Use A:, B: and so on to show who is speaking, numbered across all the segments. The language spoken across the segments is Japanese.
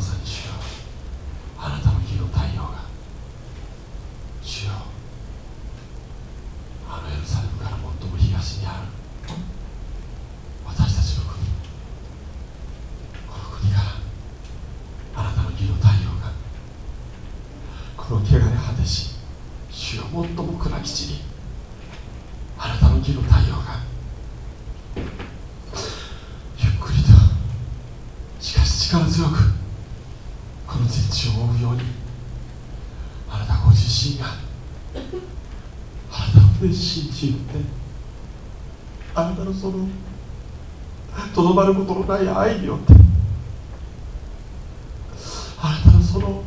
A: さに主よあなたの義の太陽が主よあのエルサレムから最も東にある私たちの国この国があなたの義の太陽がこの汚れ果てし主よ最も暗き地にあなたの義の太陽がゆっくりとしかし力強く地を覆うようにあなたご自身があなたの熱心によってあなたのそのとどまることのない愛によってあなたのその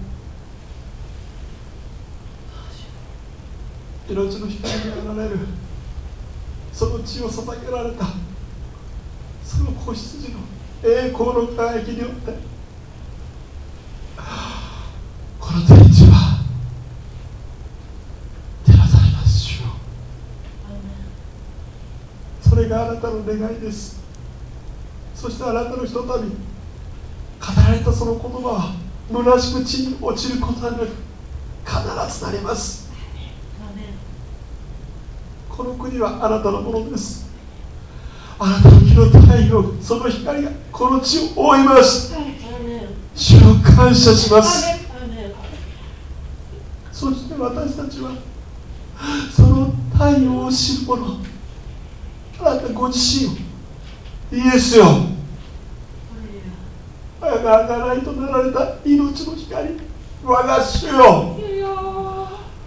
A: 命の光にあられるその血を捧げられたその子羊の栄光の輝きによってこの天地は照らされます主よそれがあなたの願いです。そしてあなたのひとたび語られたその言葉は虚しく地に落ちることなく必ずなります。この国はあなたのものです。あなたの日の太陽その光がこの地を覆います。主を感謝します。そして私たちはその太陽を知る者ご自身イエスよ。あががないとなられた命の光。我が主よ。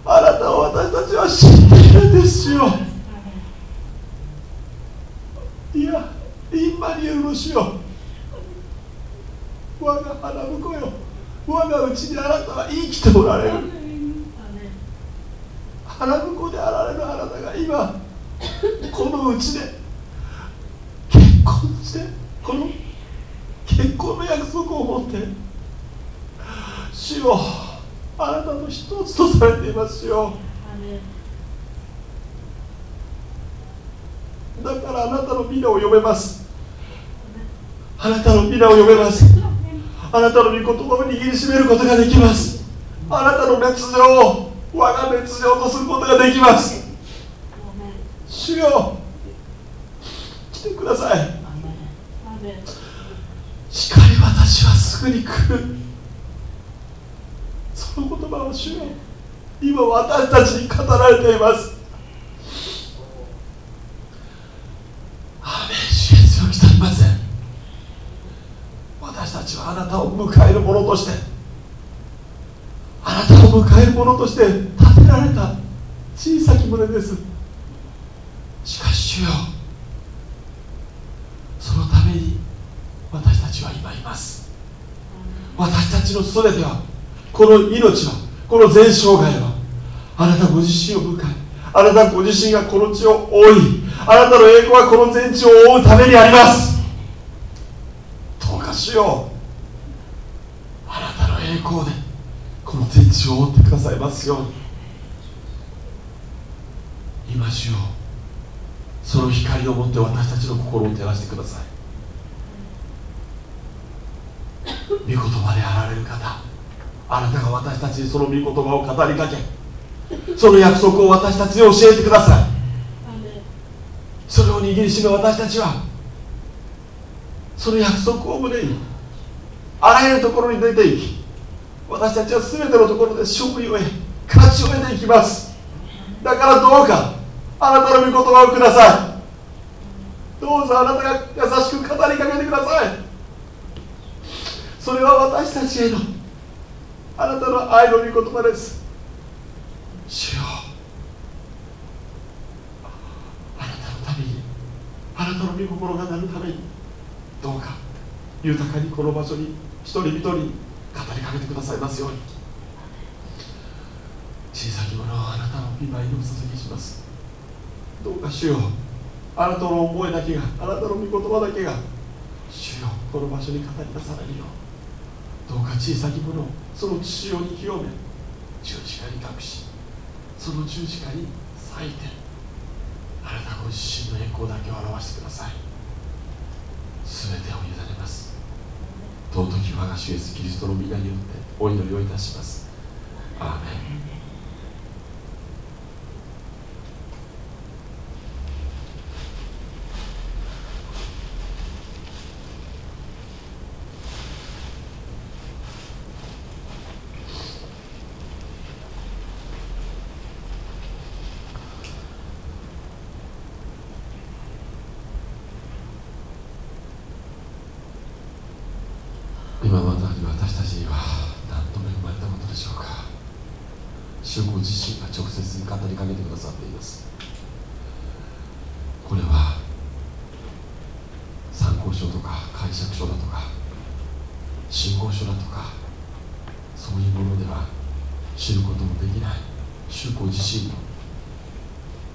A: あなたを私たちは知っているんですよ。いやインマニエルの主よ。我が花婿よ。我がうちにあなたは生きておられる。花婿であられるあなたが今このうちでこの結婚の約束を持って主よあなたと一つとされていますよ。だからあなたの皆を読めます。あなたの皆を読めます。あなたの御言葉を握りしめることができます。あなたの熱情を我が熱情とすることができます。主よ来てください。光私はすぐに来る。その言葉を主よ。今私たちに語られています。アーメン。主イエスよ来たりません。私たちはあなたを迎える者として。あなたを迎える者として建てられた小さき胸です。しかし主よ。に私たちは今います。私たちの全てはこの命はこの全生涯はあなたご自身を迎えあなたご自身がこの地を覆いあなたの栄光はこの全地を覆うためにあります。どうかしよう。あなたの栄光でこの全地を覆ってくださいますように。今しようその光を持って私たちの心を照らしてください。御言葉であられる方あなたが私たちにその御言葉を語りかけその約束を私たちに教えてください。それを握りしめ私たちはその約束を胸にあらゆるところに出ていき私たちは全てのところで勝利を得勝ちを得ていきます。だからどうかあなたの御言葉をください。どうぞあなたが優しく語りかけてください。それは私たちへのあなたの愛の御言葉です。主よあなたのためにあなたの御心がなるためにどうか豊かにこの場所に一人一人語りかけてくださいますように。小さきものをあなたの御前にお捧げします。どうか主よあなたの思いだけがあなたの御言葉だけが主よこの場所に語り出されるようどうか小さきものをその父親に清め十字架に隠しその十字架に裂いてあなたご自身の栄光だけを表してください。全てを委ねます。尊き我が主イエスキリストの皆によってお祈りをいたします。アーメン。私たちには何度も生まれたことでしょうか。主ご自身が直接に語りかけてくださっています。これは参考書とか解釈書だとか信号書だとかそういうものでは知ることもできない。主ご自身の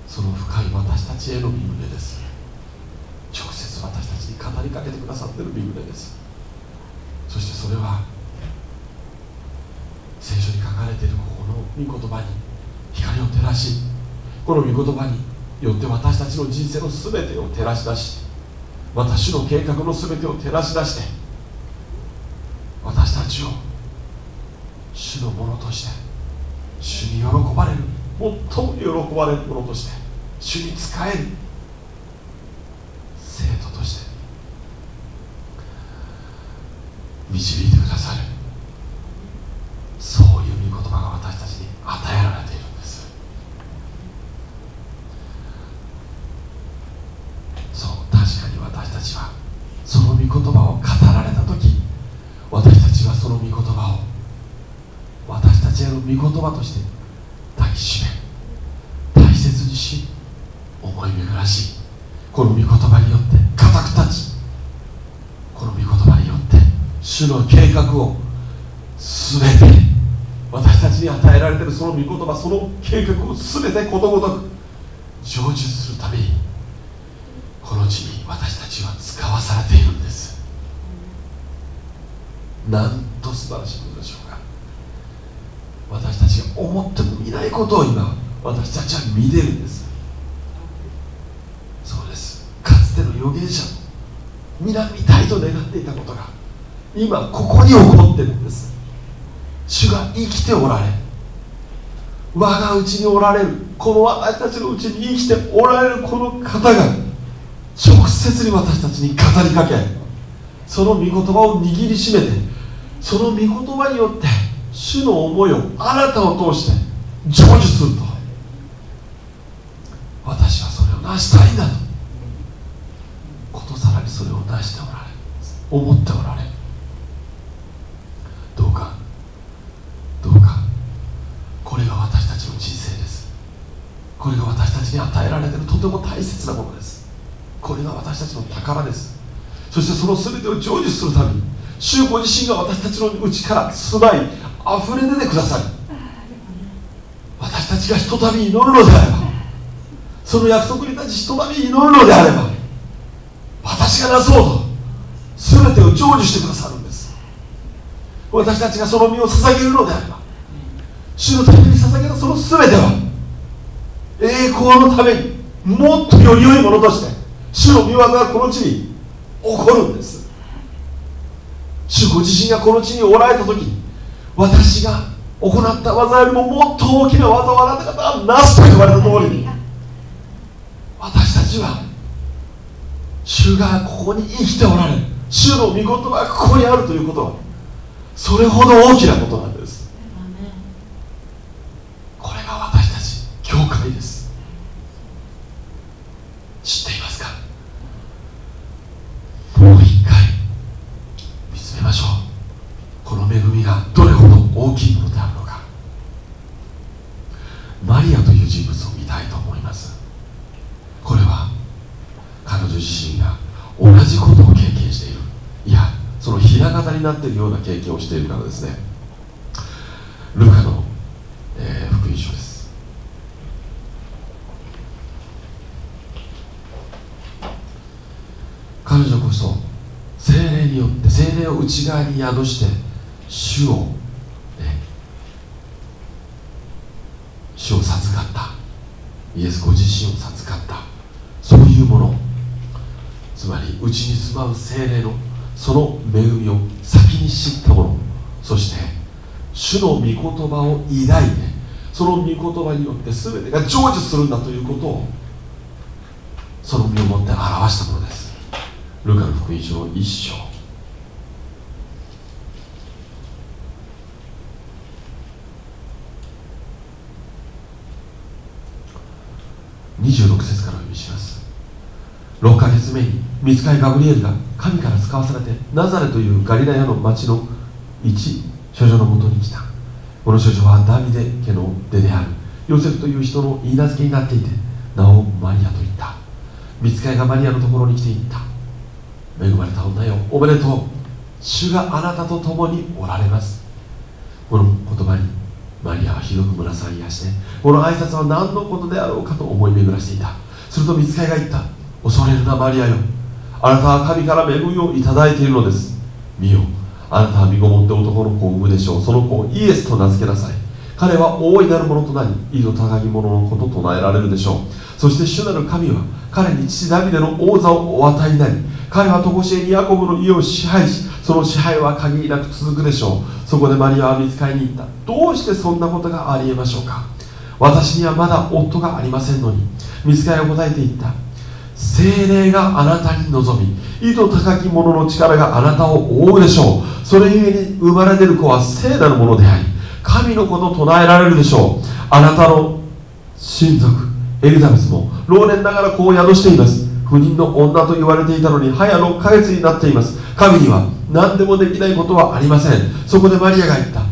A: その深い私たちへの身胸です。直接私たちに語りかけてくださっている身胸です。そしてそれはこの御言葉によって私たちの人生の全てを照らし出し私の計画の全てを照らし出して私たちを主のものとして主に喜ばれる最も喜ばれるものとして主に仕える生徒として導いてくださるそういう御言葉が私たちに与えられているたちはその御言葉を語られた時私たちはその御言葉を私たちへとして抱きしめ大切にし思い巡らしこの御言葉によって固く立ちこの御言葉によって主の計画を全て私たちに与えられているその御言葉その計画を全てことごとく成就するためにこの地に私たちは使わされているんです。なんと素晴らしいことでしょうか。私たちが思ってもみないことを今私たちは見てるんです。そうです。かつての預言者も皆見たいと願っていたことが今ここに起こってるんです。主が生きておられ我がうちにおられるこの私たちのうちに生きておられるこの方が直接に私たちに語りかけその御言葉を握りしめてその御言葉によって主の思いをあなたを通して成就すると。私はそれを成したいんだと。ことさらにそれを成しておられ思っておられ。どうかどうか。これが私たちの人生です。これが私たちに与えられているとても大切なものです。これが私たちの宝です。そしてその全てを成就するために主ご自身が私たちの内から住まい溢れ出てくださる。私たちがひとたび祈るのであればその約束に立ちひとたび祈るのであれば私がなそうと全てを成就してくださるんです。私たちがその身を捧げるのであれば主のために捧げたその全ては栄光のためにもっとより良いものとして主の御業がこの地に起こるんです。主ご自身がこの地におられた時私が行った技よりももっと大きな技をあなた方はなすと言われた通りに私たちは主がここに生きておられる主の御言葉がここにあるということはそれほど大きなことなんですこれが私たち教会です知っていますかもう一回見つめましょうこの恵みがどれほど大きいものであるのかマリアという人物を見たいと思いますこれは彼女自身が同じことを経験しているいやそのひな形になっているような経験をているからですね。ルカの、えー、福音書です。彼女こそ精霊によって精霊を内側に宿して主を、ね、主を授かった。イエスご自身を授かった。そういうもの。つまり内に住まう精霊のその恵みを先に知った者そして主の御言葉を抱いてその御言葉によって全てが成就するんだということをその身をもって表したものです。ルカの福音書の一章。26節から読みします。6ヶ月目に見つかりガブリエルが神から使わされてナザレというガリラヤの町の一処女のもとに来た。この処女はダビデ家の出である。ヨセフという人の言い名付けになっていて名をマリアと言った。見つかりがマリアのところに来て言った。恵まれた女よ。おめでとう。主があなたと共におられます。この言葉にマリアはひどく胸騒ぎがしてこの挨拶は何のことであろうかと思い巡らしていた。すると見つかりが言った。恐れるなマリアよ。あなたは神から恵みをいただいているのです。見よあなたは身ごもって男の子を産むでしょう。その子をイエスと名付けなさい。彼は大いなるものとなりいいと高き者のこと唱えられるでしょう。そして主なる神は彼に父ダビデの王座をお与えになり彼は常しえにヤコブの家を支配しその支配は限りなく続くでしょう。そこでマリアは見つかりに行った。どうしてそんなことがありえましょうか。私にはまだ夫がありませんのに見つかりを答えていった。精霊があなたに望み意図高き者の力があなたを覆うでしょう。それゆえに生まれ出る子は聖なるものであり神のこと唱えられるでしょう。あなたの親族エリザベスも老年ながら子を宿しています。不妊の女と言われていたのに早6ヶ月になっています。神には何でもできないことはありません。そこでマリアが言った。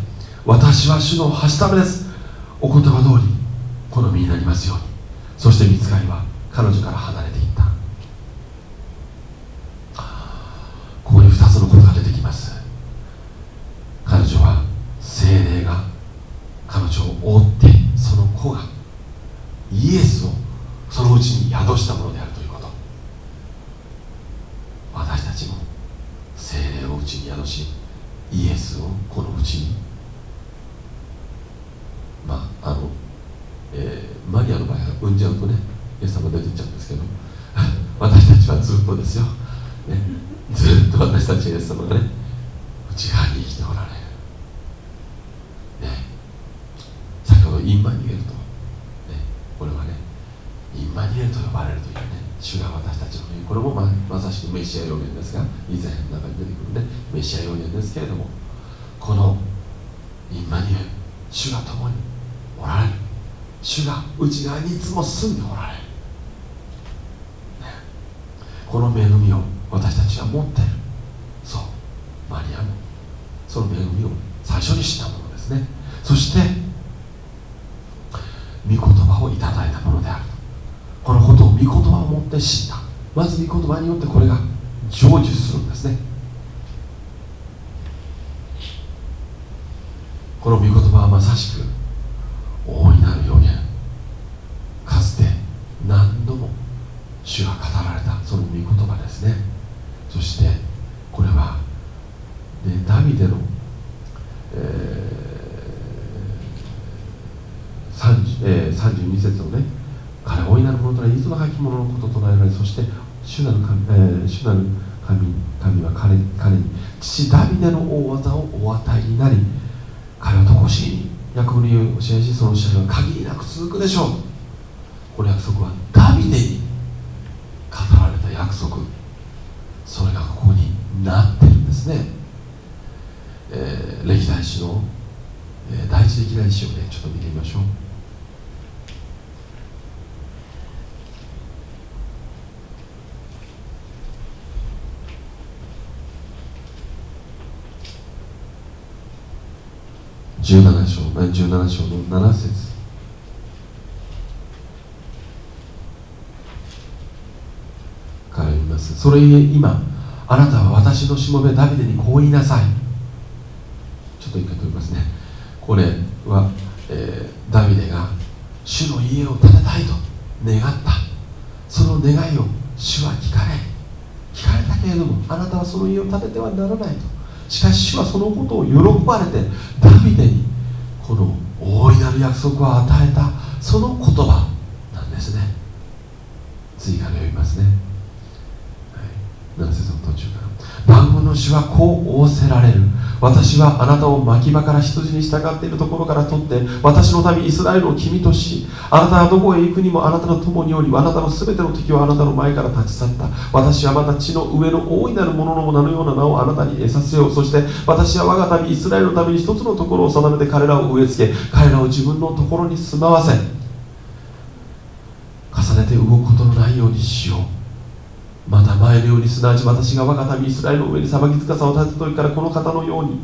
A: 私は主のはしためです。お言葉通り好みになりますように。そして見つかりは彼女から離れていったここに2つのことが出てきます彼女は精霊が彼女を覆ってその子がイエスをそのうちに宿したものであるということ。私たちも精霊をうちに宿しイエスをこのうちにまああの、えー、マリアの場合は産んじゃうとねイエス様出てっちゃうんですけど 私たちはずっとですよ、ね、ずっと私たちイエス様がね内側に生きておられるね先ほどインマニュエルと、ね、これはねインマニュエルと呼ばれるというね主が私たちのこれもままさしくメシア予言ですが以前の中に出てくるねメシア予言ですけれどもこのインマニュエル主が共におられる。主が内側にいつも住んでおられる。この恵みを私たちは持っている。そうマリアもその恵みを最初に知ったものですね。そして御言葉をいただいたものであるこのことを御言葉を持って知った。まず御言葉によってこれが成就するんですね。この御言葉はまさしく大いなる予言。かつて何度も主が語られた。その御言葉ですね。そしてこれは、ね、ダビデの、えーえー、32節のね彼は大いなるものとなりいつの書き物のこととなられそして主なる神,、えー、主なる神神は彼彼に父ダビデの大技をお与えになり彼はとこしに役割を教えしその支配は限りなく続くでしょう。この約束はダビデに語られた約束。それがここになってるんですね、えー、歴代史の、えー、第一歴代史をねちょっと見てみましょう。17章17章の7節。から言います。それゆえ今あなたは私のしもべダビデにこう言いなさい。ちょっと一回飛びますね。これは、えー、ダビデが主の家を建てたいと願った。その願いを主は聞かれ。聞かれたけれどもあなたはその家を建ててはならないと。しかし主はそのことを喜ばれてダビデにこの大いなる約束を与えたその言葉なんですね。追加で読みますね、はい、7節の途中から。万軍の主はこう仰せられる。私はあなたを牧場から羊に従っているところから取って私の民イスラエルを君としあなたはどこへ行くにもあなたの友におりあなたの全ての敵をあなたの前から立ち去った。私はまた地の上の大いなる者の名のような名をあなたに得させよう。そして私は我が民イスラエルのために一つのところを定めて彼らを植え付け彼らを自分のところに住まわせ重ねて動くことのないようにしよう。また前のようにすなわち私が我が民イスラエルの上に裁き深さを立てた時からこの方のように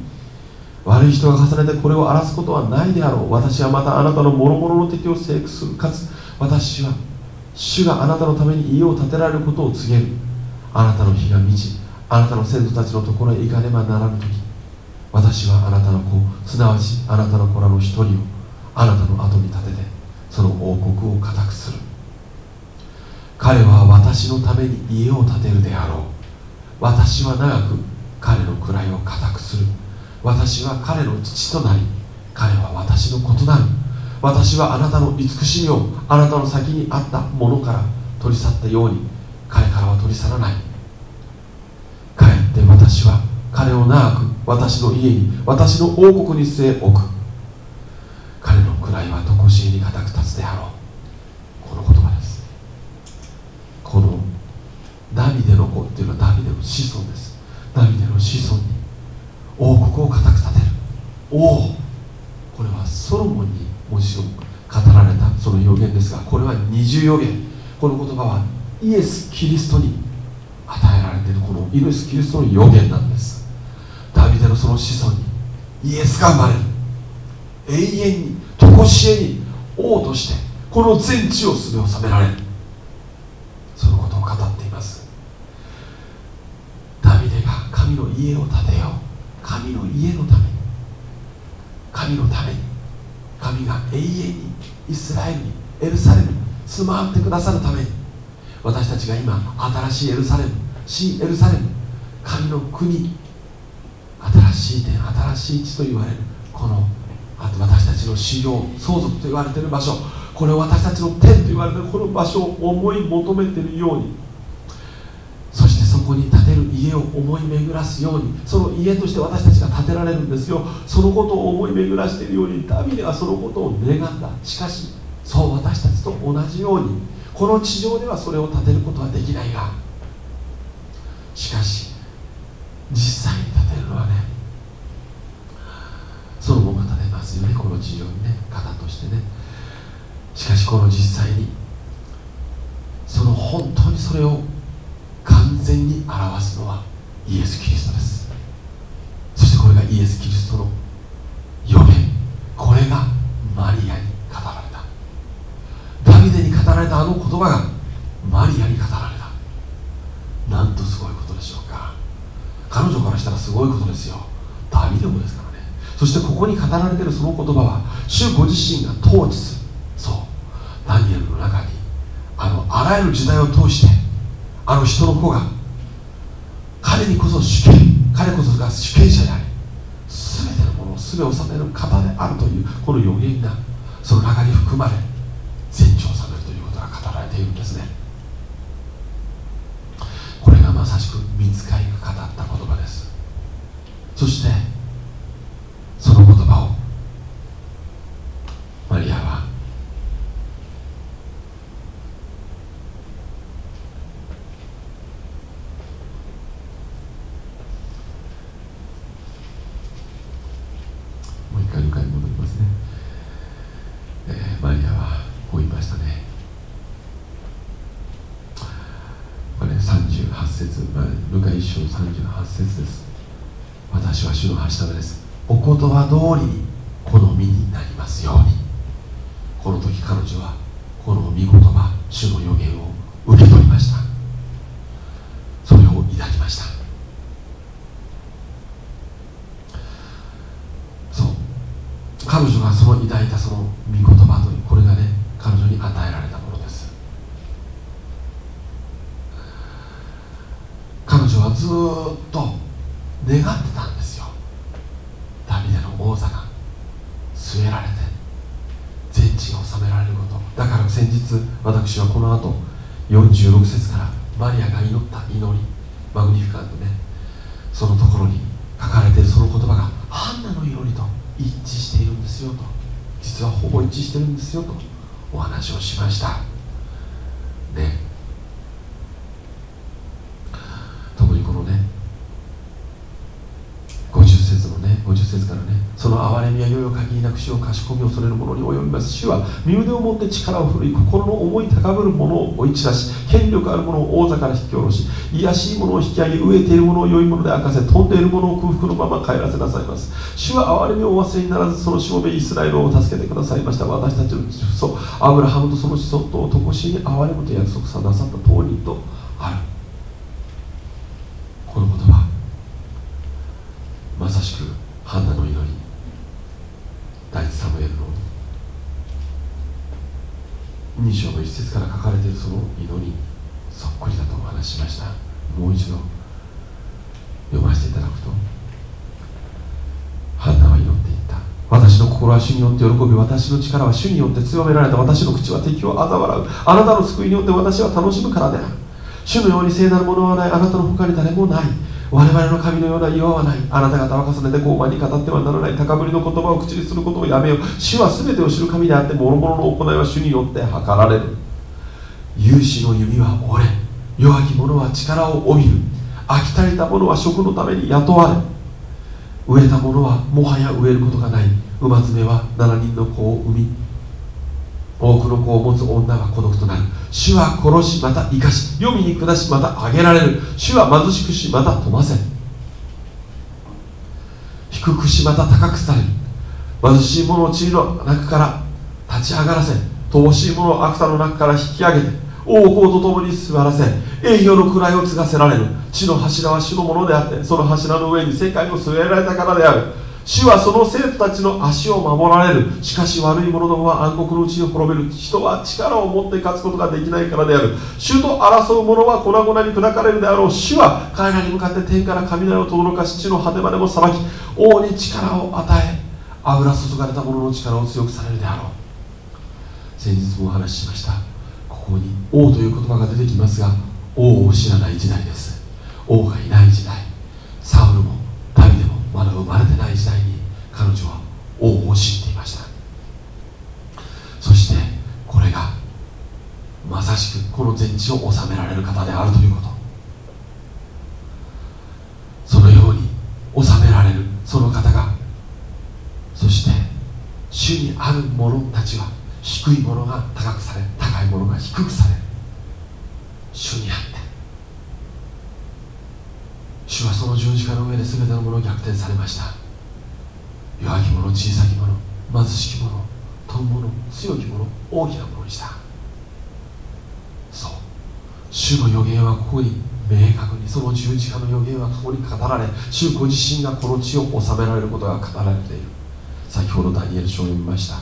A: 悪い人が重ねてこれを荒らすことはないであろう。私はまたあなたの諸々の敵を制服する。かつ私は主があなたのために家を建てられることを告げる。あなたの日が満ちあなたの先祖たちのところへ行かねばならぬ時私はあなたの子すなわちあなたの子らの一人をあなたの後に立ててその王国を固くする。彼は私のために家を建てるであろう。私は長く彼の位を固くする。私は彼の父となり彼は私の子となる。私はあなたの慈しみをあなたの先にあったものから取り去ったように彼からは取り去らない。かえって私は彼を長く私の家に私の王国に据え置く。彼の位は常しえに固く立つであろうこの言葉ですこのダビデの子っていうのはダビデの子孫ですダビデの子孫に王国を固く立てる。王これはソロモンにもちろん語られたその予言ですがこれは二重予言この言葉はイエス・キリストに与えられている。このイエス・キリストの予言なんですダビデのその子孫にイエスが生まれる。永遠に常しえに王としてこの全地をすべ治められる。そのことを語っていますダビデが神の家を建てよう。神の家のため。に神のために。神が永遠にイスラエルにエルサレムに住まわってくださるために。私たちが今新しいエルサレム新エルサレム神の国新しい天新しい地と言われるこのあと私たちの修行相続と言われている場所。これを私たちの天と言われているこの場所を思い求めているように。こに建てる家を思い巡らすようにその家として私たちが建てられるんですよ。そのことを思い巡らしているようにダビデはそのことを願った。しかしそう私たちと同じようにこの地上ではそれを建てることはできないがしかし実際に建てるのはねソロモンが建てますよねこの地上にね方としてね。しかしこの実際にその本当にそれを完全に表すのはイエス・キリストです。そしてこれがイエス・キリストの予言。これがマリアに語られた。ダビデに語られたあの言葉がマリアに語られた。なんとすごいことでしょうか。彼女からしたらすごいことですよ。ダビデもですからね。そしてここに語られているその言葉は主ご自身が統治する。そう。ダニエルの中にあのあらゆる時代を通してあの人の子が彼にこそ主権彼こそが主権者であり全てのものを全て治める方であるというこの予言がその中に含まれ全地を治めるということが語られているんですね。これがまさしく見つかりが語った言葉です。そしてその言葉をマリアは節です私は主の橋たですお言葉通りに好みになりますようにこの時彼女はこの御言葉主の予言を受け取りましたそれを抱きましたそう彼女がその抱いたその御言葉というこれがね彼女に与えられたものです彼女はずっと願ってたんですよ。ダビデの王座が据えられて全地が治められること。だから先日私はこの後46節からマリアが祈った祈りマグニフィカントねそのところに書かれているその言葉がハンナの祈りと一致しているんですよと。実はほぼ一致してるんですよとお話をしました。ね特にこのね50節のね50節からねその憐れみはいよいよ限りなく死を賢み恐れる者に及びます主は身腕を持って力を振るい心の思い高ぶる者を追い散らし権力ある者を王座から引き下ろし卑しい者を引き上げ飢えている者を良い者で明かせ飛んでいる者を空腹のまま帰らせなさいます。主は憐れみをお忘れにならずそのしもべイスラエルを助けてくださいました。私たちの父祖アブラハムとその子孫とをとこしに憐れむと約束さなさった通りとある。この言葉まさしくハンナの祈り第一サムエルの2章の一節から書かれているその祈りそっくりだとお話しました。もう一度読ませていただくと。ハンナは祈っていった。私の心は主によって喜び私の力は主によって強められた。私の口は敵を嘲笑う。あなたの救いによって私は楽しむからである。主のように聖なるものはない。あなたの他に誰もない。我々の神のような岩はない。あなた方は重ねて傲慢に語ってはならない。高ぶりの言葉を口にすることをやめよう。主は全てを知る神であって諸々の行いは主によって図られる。勇士の弓は折れ。弱き者は力を帯びる。飽き足りた者は食のために雇われ。植えた者はもはや植えることがない。馬爪は7人の子を産み多くの子を持つ女は孤独となる。主は殺しまた生かし黄泉に下しまたあげられる。主は貧しくしまた富ませ低くしまた高くされる。貧しい者を地の中から立ち上がらせ乏しい者を悪田の中から引き上げて王侯と共に座らせ栄誉の位を継がせられる。地の柱は主のものであってその柱の上に世界を据えられたからである。主はその生徒たちの足を守られる。しかし悪い者どもは暗黒のうちに滅びる。人は力を持って勝つことができないからである。主と争う者は粉々に砕かれるであろう。主は彼らに向かって天から雷を轟かし地の果てまでも裁き王に力を与え油注がれた者の力を強くされるであろう。先日もお話ししました。ここに王という言葉が出てきますが王を知らない時代です。王がいない時代。サウルもまだ生まれてない時代に彼女は王を知っていました。そしてこれがまさしくこの全地を治められる方であるということ。そのように治められるその方がそして主にある者たちは低いものが高くされ高いものが低くされ主にあって主はその十字架の上で全てのものを逆転されました。弱き者小さき者貧しき者富む者強き者大きなものにした。そう。主の予言はここに明確にその十字架の予言はここに語られ主ご自身がこの地を治められることが語られている。先ほどダニエル書を読みました。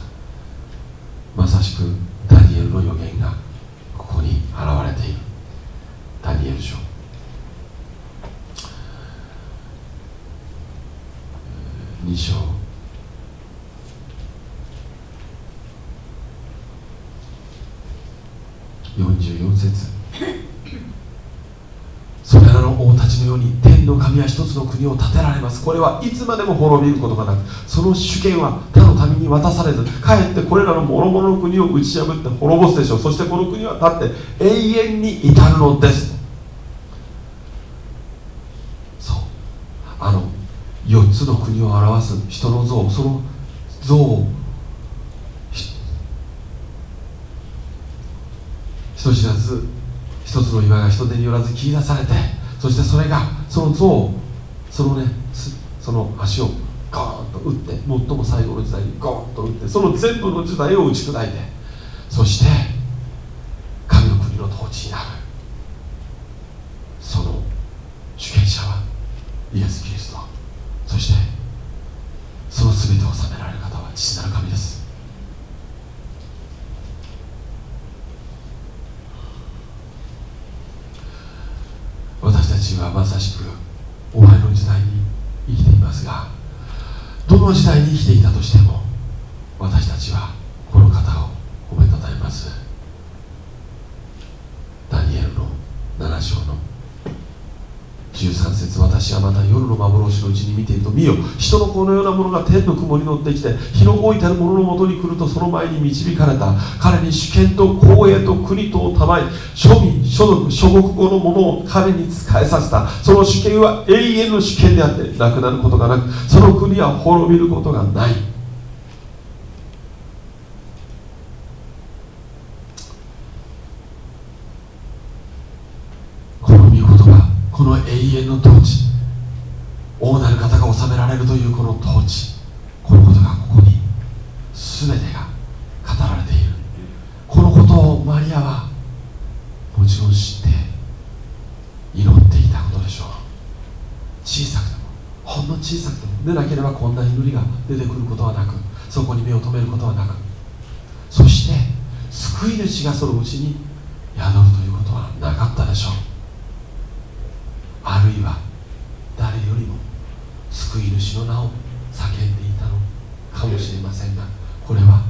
A: まさしくダニエルの予言がここに現れているダニエル書2章。44節。それらの王たちのように天の神は一つの国を建てられます。これはいつまでも滅びることがなくその主権は他の民に渡されずかえってこれらの諸々の国を打ち破って滅ぼすでしょう。そしてこの国は立って永遠に至るのですそうあの4つの国を表す人の像その像を人知らず一つの岩が人手によらず切り出されてそしてそれがその像そのねその足をゴーンと打って最も最後の時代にゴーンと打ってその全部の時代を打ち砕いてそして神の国の統治になる。その主権者はイエス・キリスト。そしてその全てを治められる方は父なる神です。私たちはまさしく終わりの時代に生きていますがどの時代に生きていたとしても私たちはこの方を褒めたたえます。ダニエルの7章の13節私はまた夜の幻のうちに見ていると見よ。人のこのようなものが天の雲に乗ってきて日の置いてある者のもとに来るとその前に導かれた彼に主権と公営と国とを賜り庶民所属諸国語のものを彼に仕えさせた。その主権は永遠の主権であってなくなることがなくその国は滅びることがないこの御言葉この永遠の統治王なる方が治められるというこの統治このことがここに全てが語られているこのことをマリアはもちろん知って祈っていたことでしょう小さくてもほんの小さくてもでなければこんな祈りが出てくることはなくそこに目を留めることはなくそして救い主がそのうちに宿るということはなかったでしょう。あるいは誰よりも救い主の名を叫んでいたのかもしれませんがこれは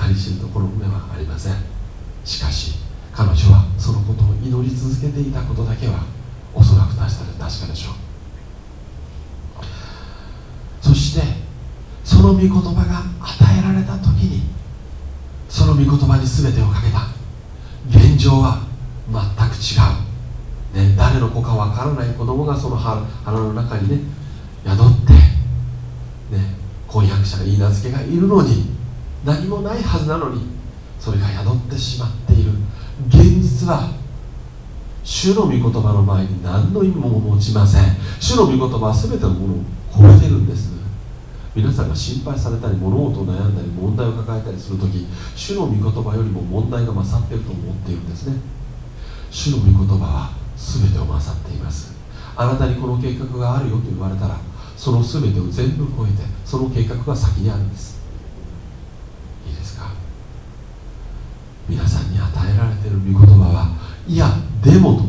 A: 計り知るところではありません。しかし彼女はそのことを祈り続けていたことだけはおそらく確かでしょう。そしてその御言葉が与えられた時にその御言葉に全てをかけた。現状は全く違う、ね、誰の子かわからない子供がその腹の中にね宿って、ね、婚約者がいい名付けがいるのに何もないはずなのにそれが宿ってしまっている。現実は主の御言葉の前に何の意味も持ちません。主の御言葉は全てのものを超えてるんです。皆さんが心配されたり物事を悩んだり問題を抱えたりするとき主の御言葉よりも問題が勝っていると思っているんですね。主の御言葉は全てを勝っています。あなたにこの計画があるよと言われたらその全てを全部超えてその計画が先にあるんです。いいですか？皆さんに与えられている御言葉はいやでもと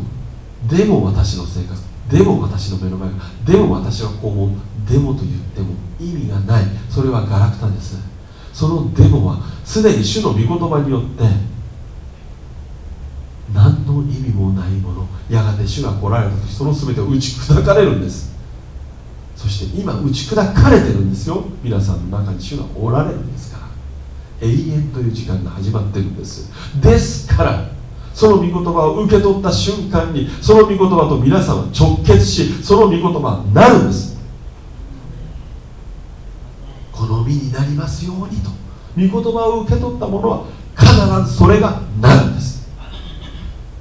A: でも私の生活。でも私の目の前がでも私はこう思う。でもと言っても意味がない。それはガラクタです。そのデモはすでに主の御言葉によって何の意味もないものやがて主が来られた時その全てを打ち砕かれるんです。そして今打ち砕かれてるんですよ。皆さんの中に主がおられるんですから。永遠という時間が始まってるんです。ですからその御言葉を受け取った瞬間にその御言葉と皆さんは直結しその御言葉はなるんです。この身になりますようにと。御言葉を受け取った者は必ずそれがなるんです。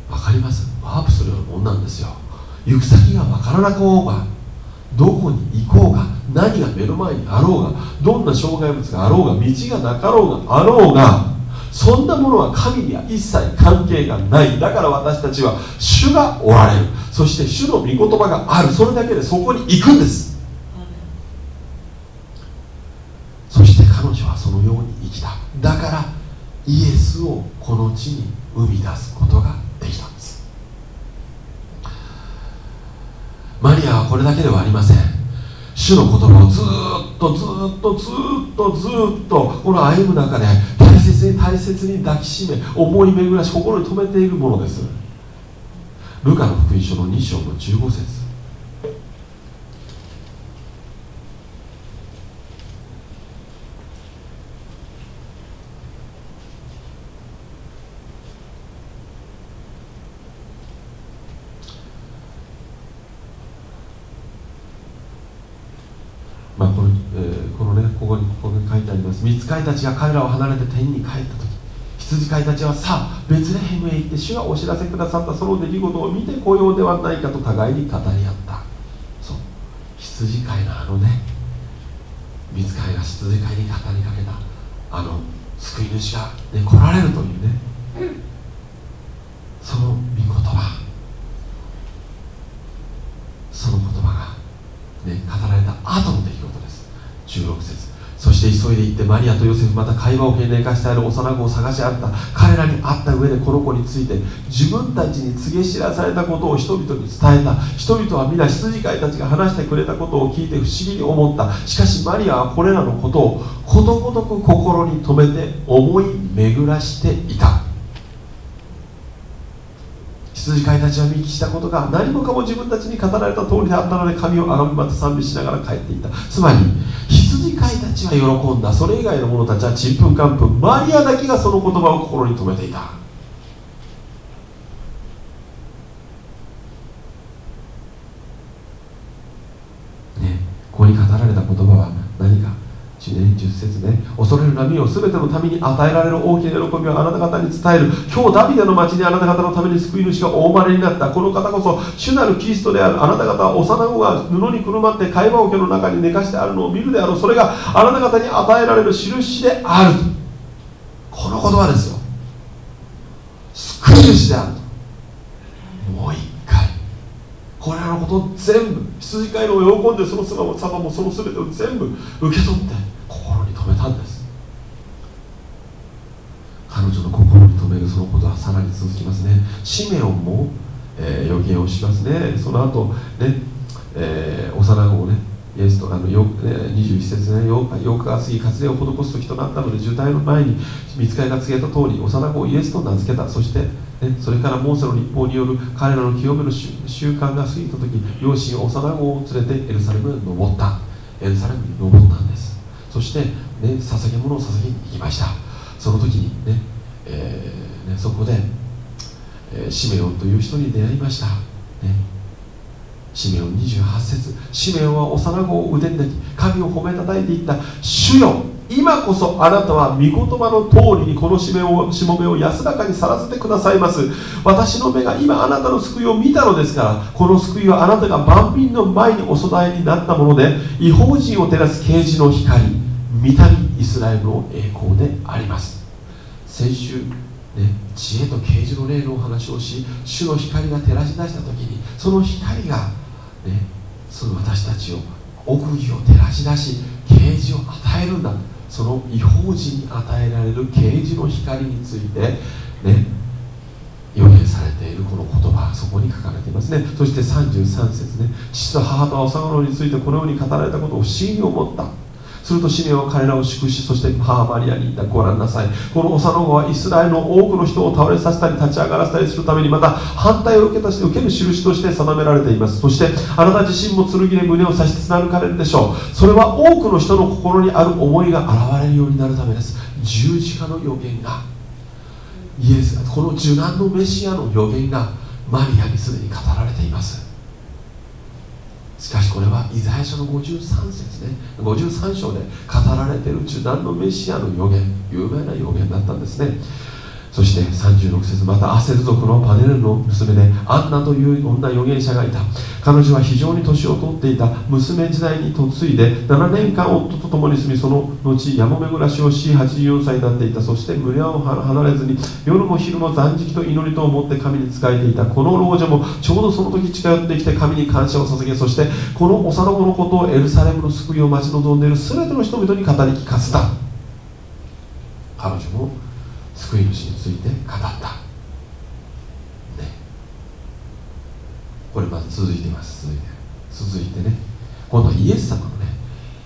A: わかります？ワープするようなもんなんですよ。行く先がわからなこうがどこに行こうが何が目の前にあろうがどんな障害物があろうが道がなかろうがあろうがそんなものは神には一切関係がない。だから私たちは主がおられる。そして主の御言葉がある。それだけでそこに行くんです。そして彼女はそのように生きた。だからイエスをこの地に生み出すことができたんです。マリアはこれだけではありません。主の言葉をずっとずっとずっとずっとこの歩む中で大切に大切に抱きしめ思い巡らし心に留めているものです。ルカの福音書の2章の15節まあこのえー、このねここにここに書いてあ飼いたちが彼らを離れて天に帰った時羊飼いたちはさあベツレヘムへ行って主がお知らせくださったその出来事を見てこようではないかと互いに語り合った。そう。羊飼いのあのね見つかりが羊飼いに語りかけたあの救い主が、ね、来られるというねその御言葉その言葉がね、語られた後の出来事です16節そして急いで行ってマリアとヨセフまた会話を経年化してある幼子を探し合った彼らに会った上でこの子について自分たちに告げ知らされたことを人々に伝えた。人々は皆羊飼いたちが話してくれたことを聞いて不思議に思った。しかしマリアはこれらのことをことごとく心に留めて思い巡らしていた。羊飼いたちは見聞きしたことが何もかも自分たちに語られた通りであったので神をあがめまた賛美しながら帰っていた。つまり羊飼いたちは喜んだ。それ以外の者たちはちんぷんかんぷんマリアだけがその言葉を心に留めていたねここに語られた言葉は何か10年10節ね。恐れる波を全ての民に与えられる大きな喜びをあなた方に伝える。今日ダビデの町にあなた方のために救い主が大生まれになった。この方こそ主なるキリストである。あなた方は幼子が布にくるまって会話桶の中に寝かしてあるのを見るであろう。それがあなた方に与えられる印である。この言葉ですよ。救い主であると。もう一回。これらのことを全部羊飼いのを喜んでその姿も様もその全てを全部受け取って止めたんです彼女の心に留めるそのことはさらに続きますね。シメオンも、えー、予言をしますね。その後ね、えー、幼子をねイエスとあのよ、ね、21節ね8日 ,8 日が過ぎ活例を施す時となったので渋滞の前に見つかりが告げた通り幼子をイエスと名付けた。そして、ね、それからモーセの立法による彼らの清める習慣が過ぎた時両親は幼子を連れてエルサレムに登った。エルサレムに登ったんです。そしてね、捧げ物を捧げに行きました。その時にね,、えー、ねそこで、えー、シメオンという人に出会いました、ね、シメオン28節。シメオンは幼子を腕に抱き神を褒めたたえていった。主よ今こそあなたは御言葉の通りにこのしめをしもべを安らかにさらせてくださいます。私の目が今あなたの救いを見たのですからこの救いはあなたが万民の前にお供えになったもので違法人を照らす啓示の光御民イスラエルの栄光であります。先週、知恵と啓示の霊のお話をし主の光が照らし出した時にその光が、ね、その私たちを奥義を照らし出し啓示を与えるんだ。その違法人に与えられる啓示の光についてね予言されているこの言葉そこに書かれていますね。そして33節ね父と母と幼子についてこのように語られたことを不思議に思った。するとシメは彼らを祝しそして母マリアに言った。ご覧なさい。この幼子はイスラエルの多くの人を倒れさせたり立ち上がらせたりするためにまた反対を受けた受ける印として定められています。そしてあなた自身も剣で胸を刺し貫かれるでしょう。それは多くの人の心にある思いが現れるようになるためです。十字架の予言がイエスこの受難のメシアの予言がマリアにすでに語られています。しかしこれはイザヤ書の53節ね。53章で語られている受難のメシアの予言有名な予言だったんですね。そして36節またアセル族のパネルの娘でアンナという女預言者がいた。彼女は非常に年を取っていた。娘時代に嫁いで7年間夫と共に住みその後山巡らしをし84歳になっていた。そして村を離れずに夜も昼も残食と祈りと思って神に仕えていた。この老女もちょうどその時近寄ってきて神に感謝を捧げそしてこの幼子のことをエルサレムの救いを待ち望んでいる全ての人々に語り聞かせた。彼女も救い主について語った、ね、これまず続いてます。続いて。続いてね。今度はイエス様のね、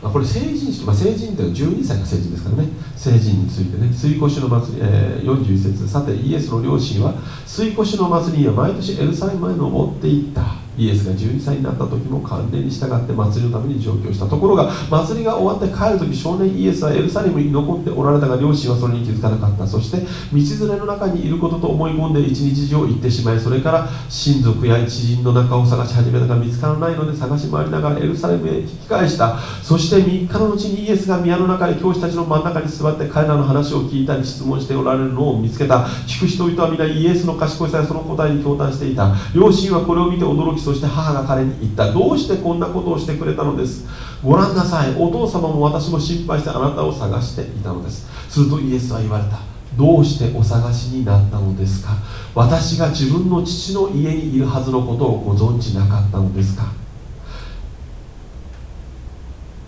A: まあ、これ成人式、まあ、成人っていうのは12歳が成人ですからね。成人についてね水越の祭り、えー、41節。さてイエスの両親は水越の祭りには毎年エルサレムへ登っていった。イエスが12歳になった時も慣例に従って祭りのために上京した。ところが祭りが終わって帰る時少年イエスはエルサレムに残っておられたが両親はそれに気づかなかった。そして道連れの中にいることと思い込んで一日中行ってしまいそれから親族や知人の中を探し始めたが見つからないので探し回りながらエルサレムへ引き返した。そして3日の後にイエスが宮の中で教師たちの真ん中に座って彼らの話を聞いたり質問しておられるのを見つけた。聞く人々は皆イエスの賢さやその答えに驚嘆していた。両親はこれを見て驚きそして母が彼に言った。どうしてこんなことをしてくれたのです？ご覧なさい。お父様も私も心配してあなたを探していたのです。するとイエスは言われた。どうしてお探しになったのですか？私が自分の父の家にいるはずのことをご存知なかったのですか、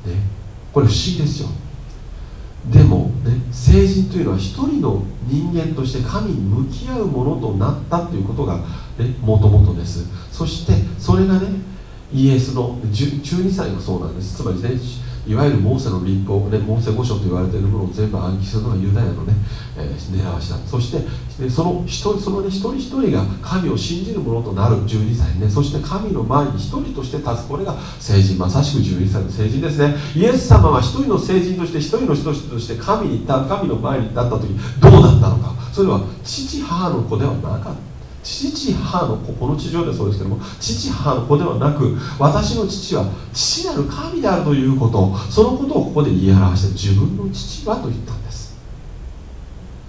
A: ね、これ不思議ですよ。でも、ね、成人というのは一人の人間として神に向き合うものとなったということがもともとです。そしてそれがねイエスの12歳もそうなんです。つまりねいわゆるモーセの立法、ね、モーセ五章と言われているものを全部暗記するのがユダヤのね、えー、狙わしだ。そしてその一人その、ね、一人一人が神を信じる者となる12歳ね。そして神の前に一人として立つ。これが成人。まさしく12歳の成人ですね。イエス様は一人の成人として一人の人として神に神の前に立った時どうだったのか。それは父母の子ではなかった。父母の子この地上でそうですけども父母の子ではなく私の父は父なる神であるということそのことをここで言い表して自分の父はと言ったんです。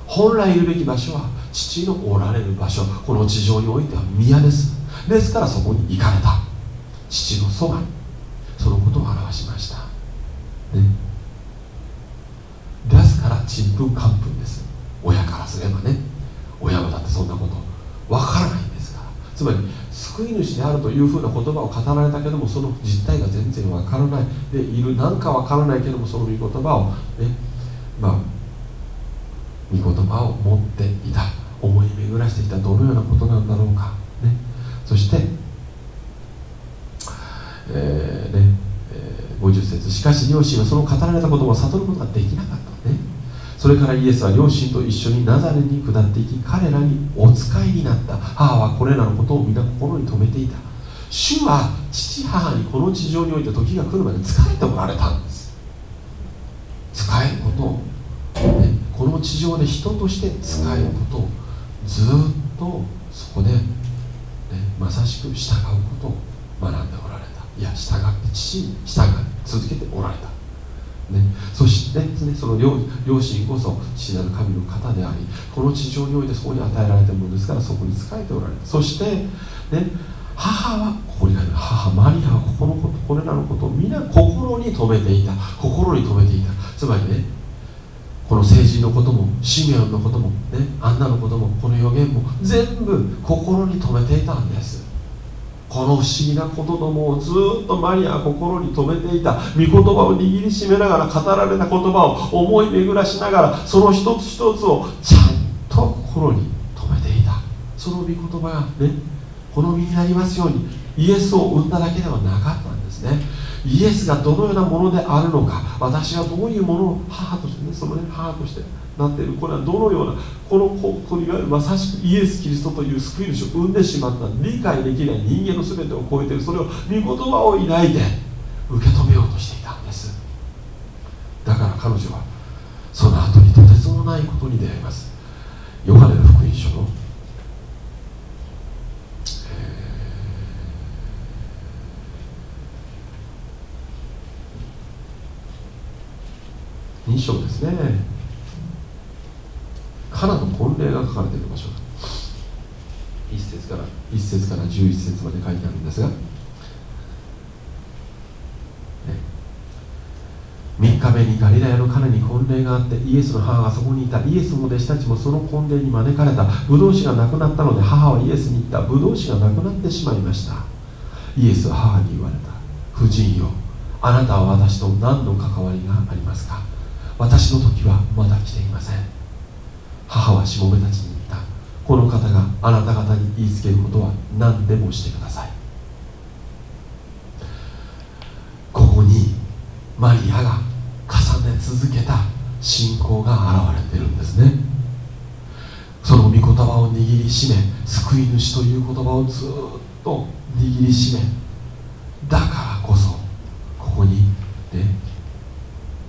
A: 本来いるべき場所は父のおられる場所この地上においては宮です。ですからそこに行かれた。父のそばにそのことを表しました、ね、ですからちんぷんかんぷんです。親からすればね。親はだってそんなことわからないんですからつまり救い主であるというふうな言葉を語られたけどもその実態が全然わからない。でいるなんかわからないけどもその御言葉をねまあ御言葉を持っていた。思い巡らしていた。どのようなことなんだろうか、ね、そして、えーねえー、50節。しかし両親はその語られた言葉を悟ることができなかった。ね。それからイエスは両親と一緒にナザレに下っていき彼らにお使いになった。母はこれらのことを皆心に留めていた。主は父母にこの地上において時が来るまで仕えておられたんです。使えることを、ね、この地上で人として使えることを。ずっとそこで、ね、まさしく従うことを学んでおられた。いや従って父に従い続けておられた。ね、そして、ね、その両親こそ父なる神の方でありこの地上においてそこに与えられたものですからそこに仕えておられる。そして、ね、母はここに書いて母マリアはここのことこれらのことを皆心に留めていた。心に留めていた。つまりねこの聖人のこともシメオンのことも、ね、アンナのこともこの予言も全部心に留めていたんです。この不思議なことどもをずっとマリアは心に留めていた。御言葉を握りしめながら語られた言葉を思い巡らしながらその一つ一つをちゃんと心に留めていた。その御言葉がね好みになりますようにイエスを生んだだけではなかったんですね。イエスがどのようなものであるのか私はどういうものを母としてねそのね母としてなっている。これはどのようなこのここいわゆるまさしくイエス・キリストという救い主を生んでしまった。理解できない人間の全てを超えている。それを御言葉を抱いて受け止めようとしていたんです。だから彼女はその後にとてつもないことに出会います。ヨハネの福音書の2章ですね。カナの婚礼が書かれている場所1節から1節から11節まで書いてあるんですが、ね、3日目にガリラヤのカナに婚礼があってイエスの母がそこにいた。イエスの弟子たちもその婚礼に招かれた。ブドウ酒がなくなったので母はイエスに言った。ブドウ酒がなくなってしまいました。イエスは母に言われた。夫人よあなたは私と何の関わりがありますか？私の時はまだ来ていません。母はしもべたちに言った。この方があなた方に言いつけることは何でもしてください。ここにマリアが重ね続けた信仰が現れてるんですね。その御言葉を握りしめ救い主という言葉をずっと握りしめだからこそここにね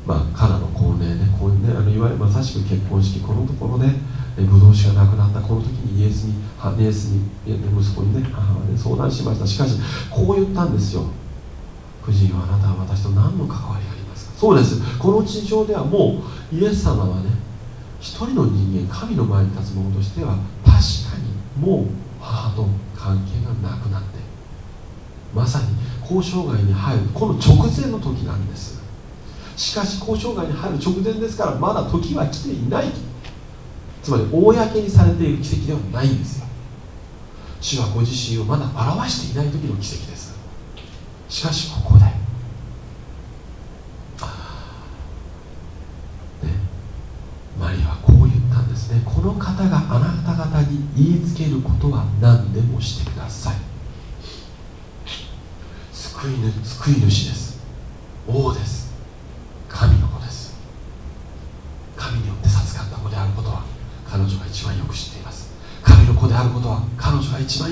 A: まあ、カナの婚礼ねこういうねあのいわゆるまさしく結婚式このところ、ね、ブドウ酒がなくなったこの時にイエスにイエスに息子にね母はね相談しました。しかしこう言ったんですよ。夫人はあなたは私と何の関わりがありますか？そうです。この地上ではもうイエス様はね一人の人間神の前に立つ者としては確かにもう母と関係がなくなってまさに交渉外に入るこの直前の時なんです。しかし交渉外に入る直前ですからまだ時は来ていないつまり公にされている奇跡ではないんですよ。主はご自身をまだ表していない時の奇跡です。しかしここで、ね、マリアはこう言ったんですね。この方があなた方に言いつけることは何でもしてください。救い救い主です。王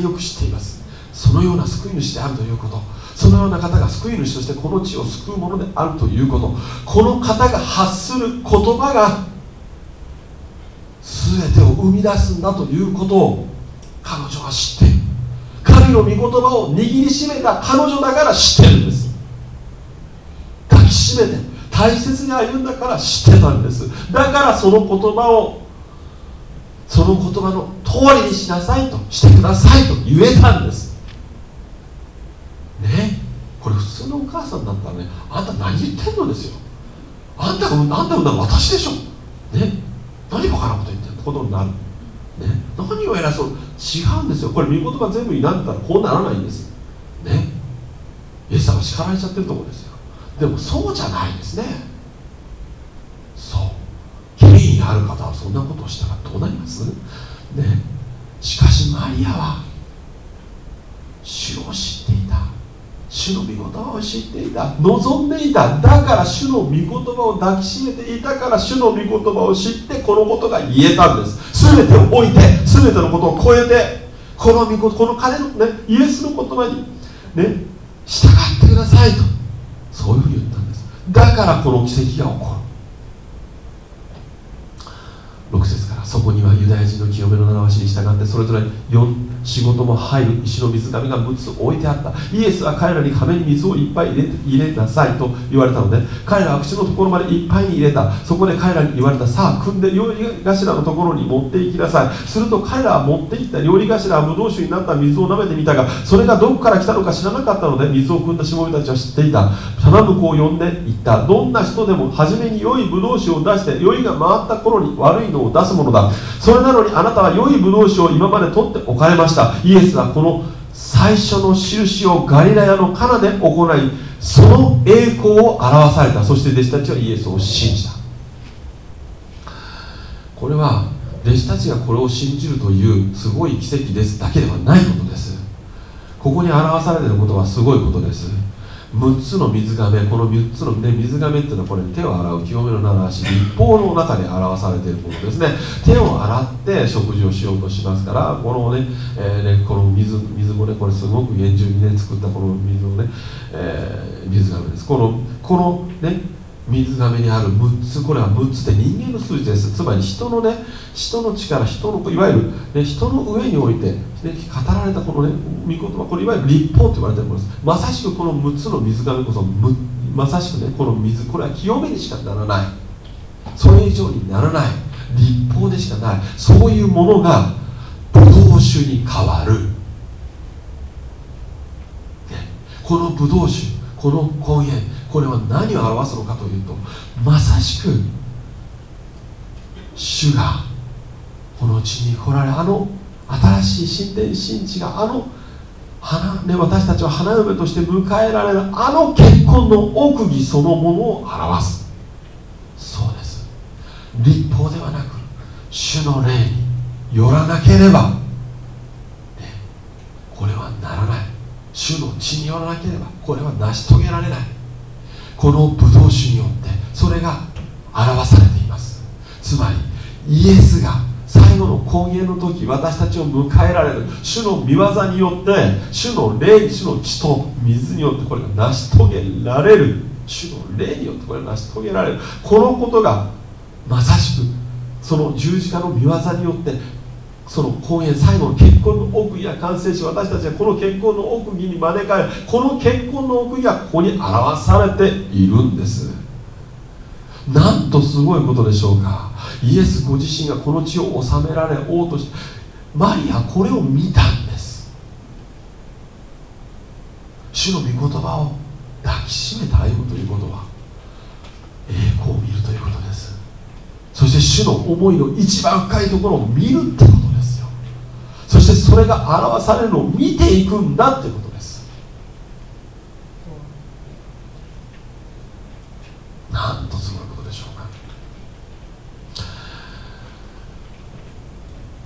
A: よく知っています。そのような救い主であるということ。そのような方が救い主としてこの地を救うものであるということ。この方が発する言葉が全てを生み出すんだということを彼女は知っている。神の御言葉を握りしめた彼女だから知ってるんです。抱きしめて大切に歩んだから知ってたんです。だからその言葉をその言葉の通りにしなさいとしてくださいと言えたんです。ね。これ普通のお母さんだったらねあんた何言ってんのですよ。あんたがあんた産んだの私でしょ。ね。何バカなこと言ってんの。ことになる。ね。何を偉そう。違うんですよ。これ見言葉全部になったらこうならないんです。ね。イエス様叱られちゃってるところですよ。でもそうじゃないですね。そう。権威ある方はそんなことをしたらどうなります？ねしかしマリアは主を知っていた。主の御言葉を知っていた。望んでいた。だから主の御言葉を抱きしめていたから主の御言葉を知ってこのことが言えたんです。全てを置いて全てのことを超えてこの御この彼のねイエスの言葉にね従ってくださいと。そういうふうに言ったんです。だからこの奇跡が起こる6節からそこにはユダヤ人の清めの習わしに従ってそれぞれ4仕事も入る石の水瓶が6つ置いてあった。イエスは彼らに壁に水をいっぱい入れ入れなさいと言われたので彼らは口のところまでいっぱいに入れた。そこで彼らに言われたさあ汲んで料理頭のところに持っていきなさいすると彼らは持っていった料理頭はブドウ酒になった水を舐めてみたがそれがどこから来たのか知らなかったので水を汲んだしもべたちは知っていた。棚婿を呼んでいった。どんな人でも初めに良いブドウ酒を出して酔いが回った頃に悪いのを出すものだ。それなのにあなたは良いブドウ酒を今まで取っておかれました。イエスはこの最初の印をガリラヤのカナで行いその栄光を表された。そして弟子たちはイエスを信じた。これは弟子たちがこれを信じるというすごい奇跡です。だけではないことです。ここに表されていることはすごいことです。6つの水がめこの3つの、ね、水がめっていうのはこれ手を洗う清めの習わし立法の中で表されているものですね。手を洗って食事をしようとしますからこのね,、えーね、この水水もねこれすごく厳重にね作ったこの水をね、えー、水がめです。このこのね水がめにある6つこれは6つって人間の数字です。つまり人のね人の力人のいわゆる、ね、人の上において、ね、語られたこのね御言葉これいわゆる立法と言われているものです。まさしくこの6つの水がめこそまさしくねこの水これは清めにしかならない。それ以上にならない。立法でしかない。そういうものがブドウ酒に変わる、ね、このブドウ酒この根源これは何を表すのかというとまさしく主がこの地に来られあの新しい神殿神地があの花、ね、私たちは花嫁として迎えられるあの結婚の奥義そのものを表す。そうです。立法ではなく主の霊によらなければ、ね、これはならない。主の血によらなければこれは成し遂げられない。このブドウ酒によってそれが表されています。つまりイエスが最後の根源の時私たちを迎えられる主の御業によって主の霊主の血と水によってこれが成し遂げられる。主の霊によってこれが成し遂げられる。このことがまさしくその十字架の御業によってその婚宴最後の結婚の奥義が完成し私たちはこの結婚の奥義に招かれこの結婚の奥義がここに表されているんです。なんとすごいことでしょうか。イエスご自身がこの地を治められおうとしてマリアこれを見たんです。主の御言葉を抱きしめて歩むということは栄光を見るということです。そして主の思いの一番深いところを見るってことですよ。そしてそれが表されるのを見ていくんだってことです。なんとすごいことでしょうか。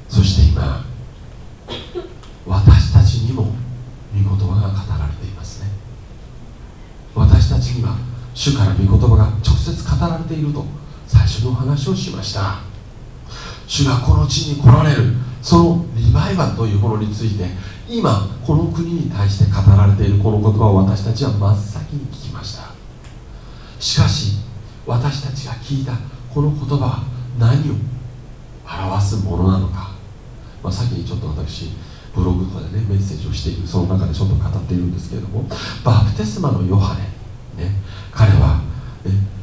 A: そして今私たちにも御言葉が語られていますね。私たちには主から御言葉が直接語られていると。最初の話をしました。主がこの地に来られるそのリバイバルというものについて今この国に対して語られているこの言葉を私たちは真っ先に聞きました。しかし私たちが聞いたこの言葉は何を表すものなのか、まあ、先にちょっと私ブログとかでねメッセージをしているその中でちょっと語っているんですけれどもバプテスマのヨハネ、ね、彼は、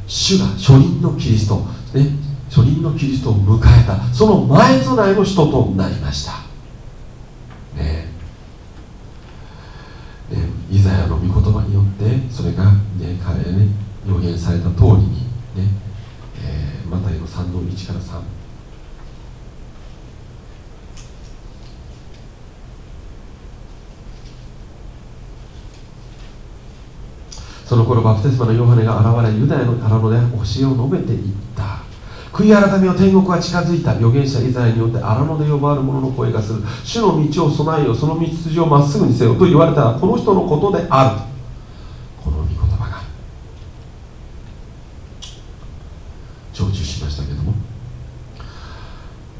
A: 主が初任のキリスト、ね、初任のキリストを迎えたその前備えの人となりました。ね。ねイザヤの御言葉によってそれが、ね、彼ね予言された通りにね、えー、マタイの3の1から3その頃バプテスマのヨハネが現れユダヤの荒野で教えを述べていった。悔い改めを天国が近づいた。預言者イザヤによって荒野で呼ばわる者の声がする。主の道を備えよその道筋をまっすぐにせよと言われた。らこの人のことである。この御言葉が。成就しましたけども。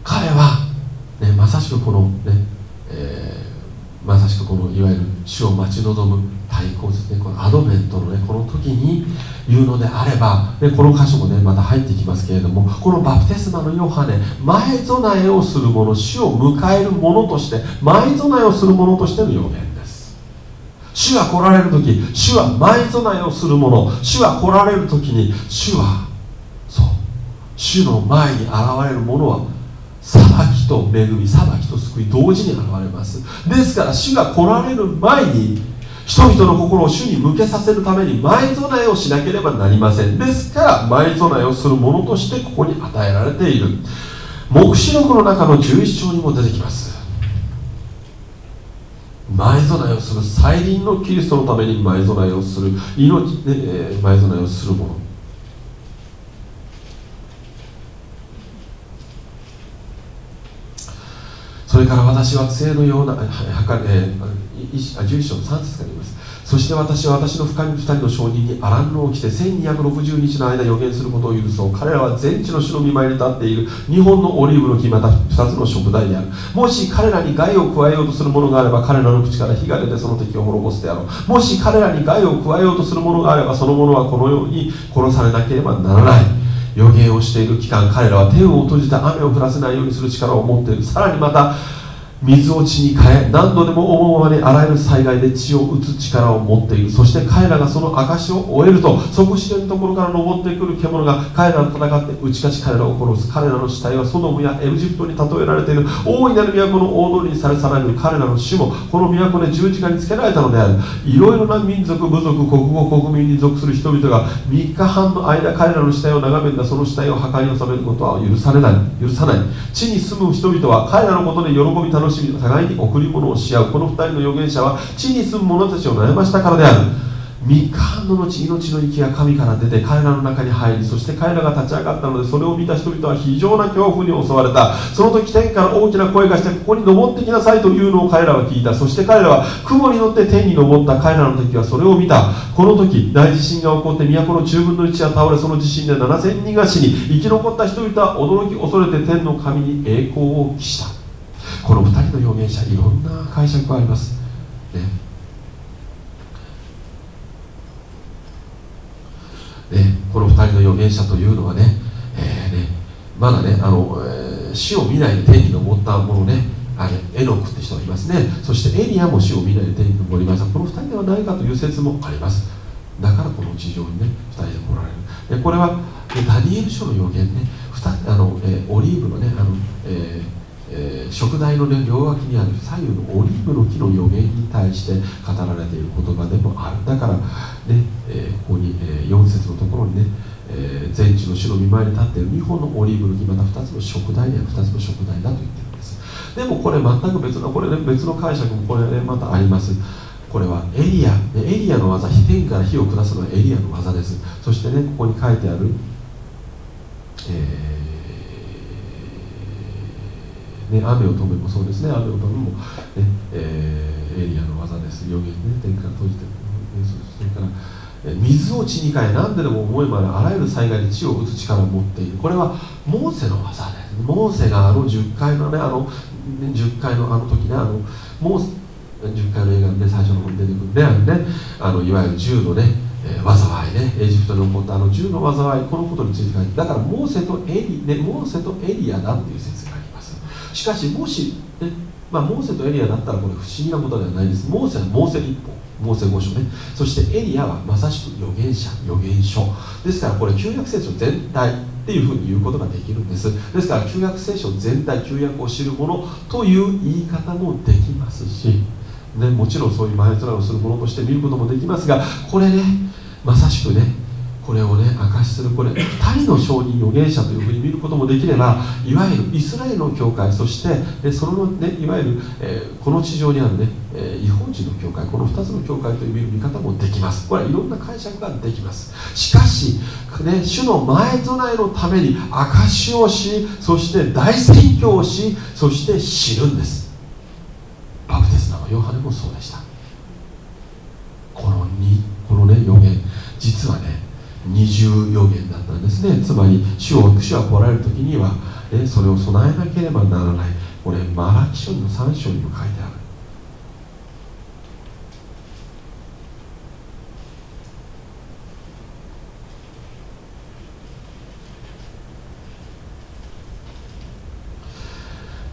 A: 彼は、ね、まさしくこのね、まさしくこのいわゆる主を待ち望む対抗ですねこのアドベントのねこの時に言うのであれば、ね、この箇所もねまた入ってきますけれどもこのバプテスマのヨハネ前備えをする者主を迎える者として前備えをする者としての予言です。主が来られる時主は前備えをする者主が来られる時に主はそう主の前に現れる者は裁と恵み裁きと救い同時に現れます。ですから主が来られる前に人々の心を主に向けさせるために前備えをしなければなりません。ですから前備えをするものとしてここに与えられている。黙示録の中の11章にも出てきます。前備えをする再臨のキリストのために前備えをする命で、前備えをするものそれから私は杖のような、はかえー11章3節があります。そして私は私の深い2人の証人にアランのを着て1260日の間予言することを許そう。彼らは全地の主の見舞いに立っている。日本のオリーブの木また2つの食材である。もし彼らに害を加えようとするものがあれば彼らの口から火が出てその敵を滅ぼすであろう。もし彼らに害を加えようとするものがあればその者はこのように殺されなければならない。予言をしている期間彼らは天を閉じて雨を降らせないようにする力を持っている。さらにまた水を血に変え何度でも思うままにあらゆる災害で血を打つ力を持っている。そして彼らがその証を終えると底知れぬところから登ってくる獣が彼らと戦って打ち勝ち彼らを殺す。彼らの死体はソドムやエジプトに例えられている。大いなる都の大通りにされさられる。彼らの死もこの都で十字架につけられたのである。いろいろな民族部族国語国民に属する人々が3日半の間彼らの死体を眺めたその死体を墓に収めることは許されない。許さない。地に住む人々は彼らのことで喜び楽しみ互いに贈り物をし合うこの2人の預言者は地に住む者たちを悩ましたからである。3日半の後命の息が神から出て彼らの中に入りそして彼らが立ち上がったのでそれを見た人々は非常な恐怖に襲われた。その時天から大きな声がしてここに登ってきなさいというのを彼らは聞いた。そして彼らは雲に乗って天に登った彼らの時はそれを見た。この時大地震が起こって都の10分の1は倒れその地震で7000人が死に生き残った人々は驚き恐れて天の神に栄光を期した。この2人の預言者いろんな解釈があります、ね。ね、この2人の預言者というのはね,、えーね、まだねあの、えー、死を見ないで天に昇ったものね。あれエノクって人がいますね。そしてエリアも死を見ないで天に昇りましたこの2人ではないかという説もあります。だからこの地上にね2人で来られる。でこれはダニエル書の予言ね。あの、えー、オリーブのねあの、えーえー、食材の、ね、両脇にある左右のオリーブの木の予言に対して語られている言葉でもある。だから、ねえー、ここに、えー、4節のところにね、えー、全地の主の見舞いに立っている2本のオリーブの木また2つの食材である。2つの食材だと言ってるんです。でもこれ全く別のこれ、ね、別の解釈もこれ、ね、またあります。これはエリア、エリアの技、火天から火を下すのはエリアの技です。そしてね、ここに書いてある、えーね、雨を止めもそうですね。雨を止めも、ねえー、エリアの技です。予言ね天から閉じてる、それから水を血に変え何ででも思いまであらゆる災害で血を打つ力を持っている。これはモーセの技です。モーセがあの10回のねあの10回のあの時ねあのもう10回の映画で、ね、最初の方に出てくるねあのね。あのいわゆる銃のね、えー、災いね。エジプトで起こったあの銃の災いこのことについて書いてだからモーセとエリ,、ね、モーセとエリアだっていう説。しかしもし、ねまあ、モーセとエリアだったらこれ不思議なことではないです。モーセはモーセ立法。モーセ五書ね。そしてエリアはまさしく預言者預言書。ですからこれ旧約聖書全体っていうふうに言うことができるんです。ですから旧約聖書全体旧約を知るものという言い方もできますし、ね、もちろんそういう前面をするものとして見ることもできますがこれねまさしくねこれをね証しするこれ2人の証人預言者というふうに見ることもできればいわゆるイスラエルの教会そしてその、ね、いわゆる、えー、この地上にあるね、えー、違法人の教会この2つの教会という見る見方もできます。これはいろんな解釈ができます。しかし、ね、主の前備えのために証しをしそして大宣教をしそして知るんです。バプテスマのヨハネもそうでした。この2このね予言実はね二重予言だったんですね。つまり主を主は来られる時には、ね、それを備えなければならない。これマラキ書の3章にも書いてある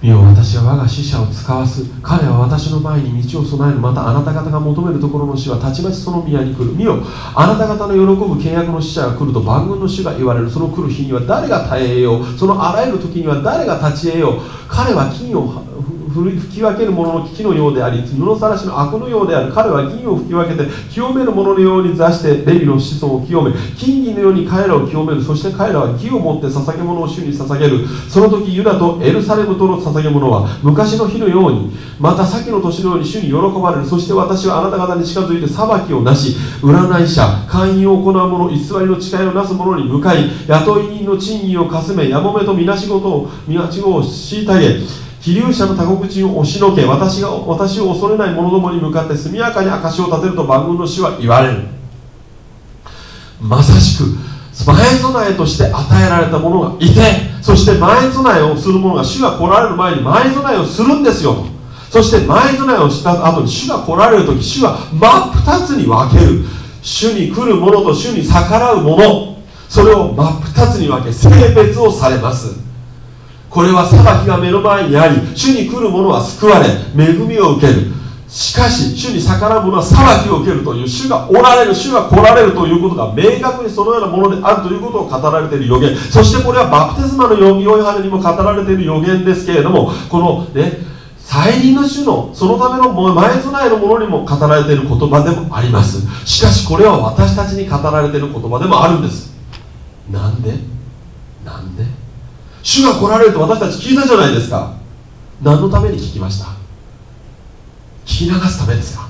A: 見よ私は我が死者を使わす。彼は私の前に道を備える。またあなた方が求めるところの死はたちまちその宮に来る。見よ。あなた方の喜ぶ契約の死者が来ると万軍の主が言われる。その来る日には誰が耐えよう。そのあらゆる時には誰が立ち得よう。彼は金を吹き分ける者の木のようであり布さらしの悪のようである。彼は銀を吹き分けて清める者のように座してレビの子孫を清め金銀のように彼らを清める。そして彼らは義を持って捧げ物を主に捧げる。その時ユダとエルサレムとの捧げ物は昔の日のようにまた先の年のように主に喜ばれる。そして私はあなた方に近づいて裁きをなし占い者勧誘を行う者偽りの誓いをなす者に向かい雇い人の賃金をかすめやもめとみなしごをみなしごを虐げ飛流者の他国人を押しのけ私が私を恐れない者どもに向かって速やかに証を立てると万軍の主は言われる。まさしく前備えとして与えられた者がいてそして前備えをする者が主が来られる前に前備えをするんですよそして前備えをした後に主が来られる時主は真っ二つに分ける。主に来る者と主に逆らう者それを真っ二つに分け性別をされます。これは裁きが目の前にあり主に来る者は救われ恵みを受ける。しかし主に逆らう者は裁きを受けるという主がおられる主が来られるということが明確にそのようなものであるということを語られている予言。そしてこれはバプテスマのヨハネにも語られている予言ですけれどもこのね再臨の主のそのための前備えのものにも語られている言葉でもあります。しかしこれは私たちに語られている言葉でもあるんです。なんで？なんで？主が来られると私たち聞いたじゃないですか。何のために聞きました？聞き流すためですか？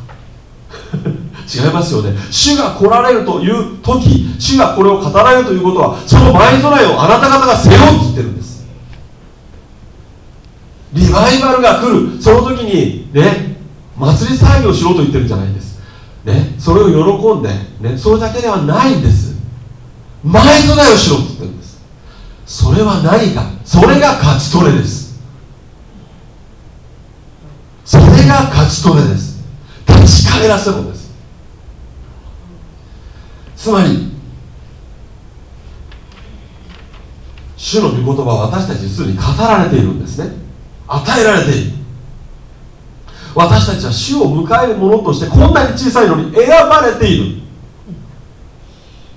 A: 違いますよね。主が来られるという時主がこれを語られるということはその前備えをあなた方が背負うって言ってるんです。リバイバルが来る。その時にね祭り騒ぎをしろと言ってるんじゃないんです。ねそれを喜んでねそれだけではないんです。前備えをしろってそれは何か？それが勝ち取れです。それが勝ち取れです。立ち返らせるのです。つまり主の御言葉は私たちすでに語られているんですね。与えられている。私たちは主を迎える者としてこんなに小さいのに選ばれている。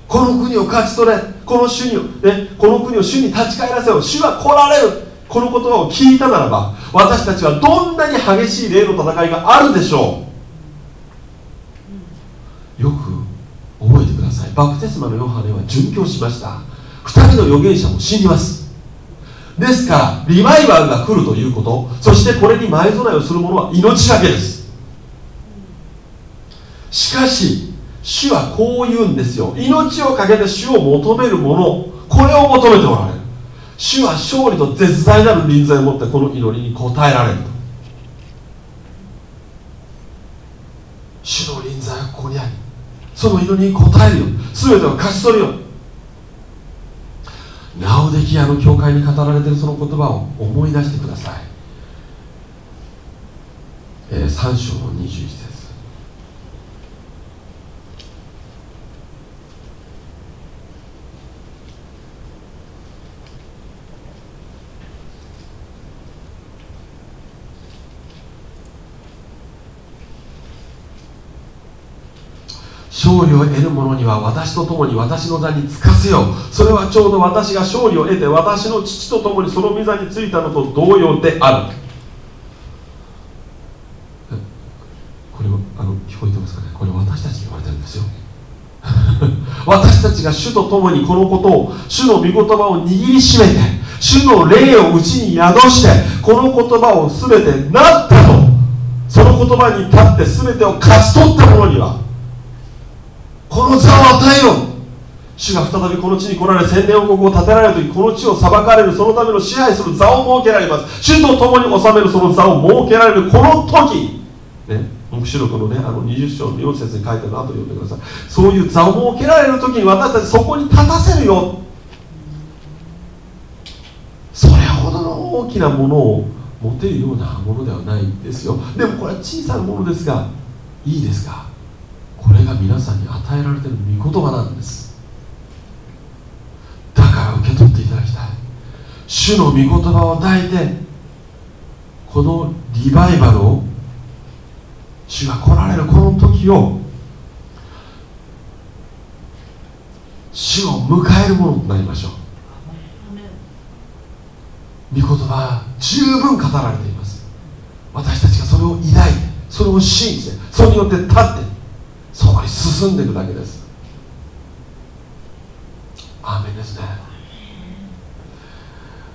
A: この国を勝ち取れ。この主に、ね、この国を主に立ち返らせよ主は来られる。この言葉を聞いたならば私たちはどんなに激しい霊の戦いがあるでしょう。よく覚えてください。バプテスマのヨハネは殉教しました。2人の預言者も死にます。ですからリバイバルが来るということ。そしてこれに前備えをする者は命がけです。しかし主はこう言うんですよ。命を懸けて主を求める者。これを求めておられる。主は勝利と絶大なる臨在を持ってこの祈りに応えられると。主の臨在はここにあり。その祈りに応えるよ。全てを勝ち取るよ。ナオデキアの教会に語られているその言葉を思い出してください。えー、3章の21節。勝利を得る者には私と共に私の座につかせよう。それはちょうど私が勝利を得て私の父と共にその御座についたのと同様である。これあの聞こえてますかね？これ私たちに言われてるんですよ。私たちが主と共にこのことを主の御言葉を握りしめて主の霊をうちに宿してこの言葉を全てなったと。その言葉に立って全てを勝ち取った者にはこの座を与えよう。主が再びこの地に来られ千年王国を建てられる時この地を裁かれるそのための支配する座を設けられます。主と共に治めるその座を設けられる。この時。ね。黙示録のねあの20章の4節に書いてあるの後で読んでください。そういう座を設けられる時に私たちそこに立たせるよ。それほどの大きなものを持てるようなものではないんですよ。でもこれは小さなものですがいいですか？これが皆さんに与えられている御言葉なんです。だから受け取っていただきたい。主の御言葉を抱いてこのリバイバルを主が来られるこの時を主を迎えるものとなりましょう。御言葉は十分語られています。私たちがそれを抱いてそれを信じてそれによって立ってそこに進んでいくだけです。アーメンですね。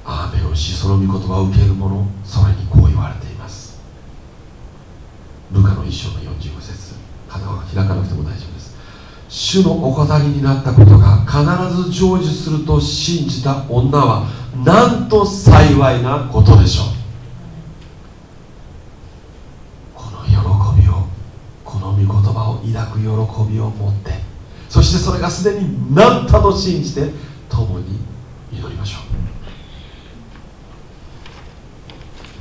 A: アーメンをしその御言葉を受ける者それにこう言われています。ルカの一章の45節。片方が開かなくても大丈夫です。主のお語りになったことが必ず成就すると信じた女はなんと幸いなことでしょう。御言葉を抱く喜びを持ってそしてそれがすでに何たと信じて共に